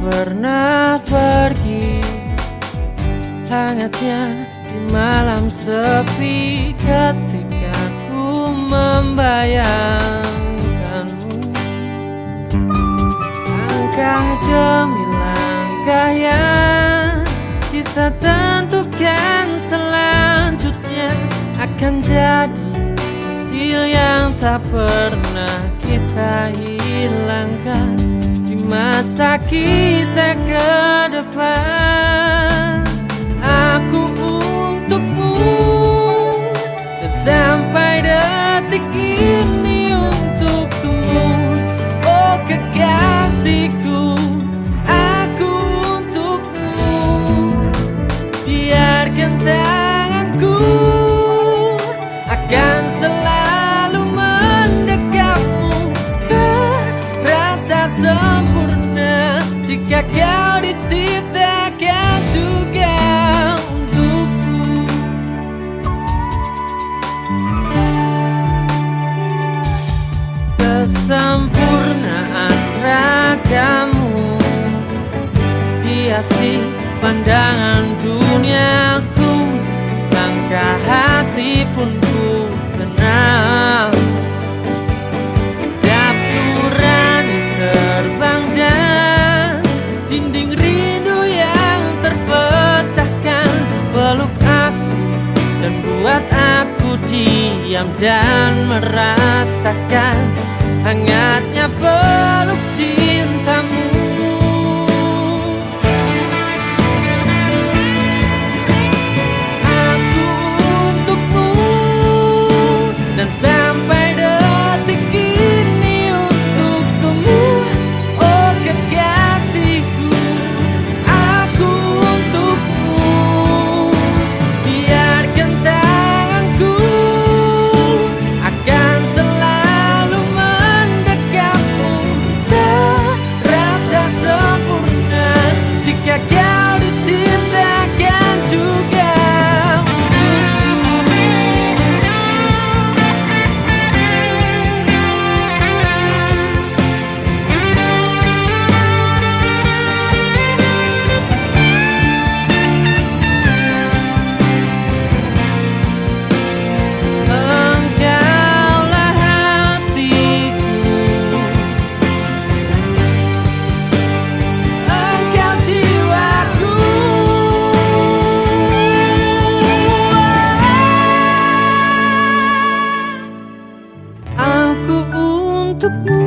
pernah pergi. Hangatnya di malam sepi Ketika ku membayangkanmu. Langkah demi langkah yang Kita tentukan selanjutnya Akan jadi hasil yang tak pernah I keep that girl. Kau diciptakan juga untukku. Kesempurnaan ragamu Hiasi pandangan duniaku dan buat aku diam dan merasakan Hangatnya peluk kau diciptakan tutup mulut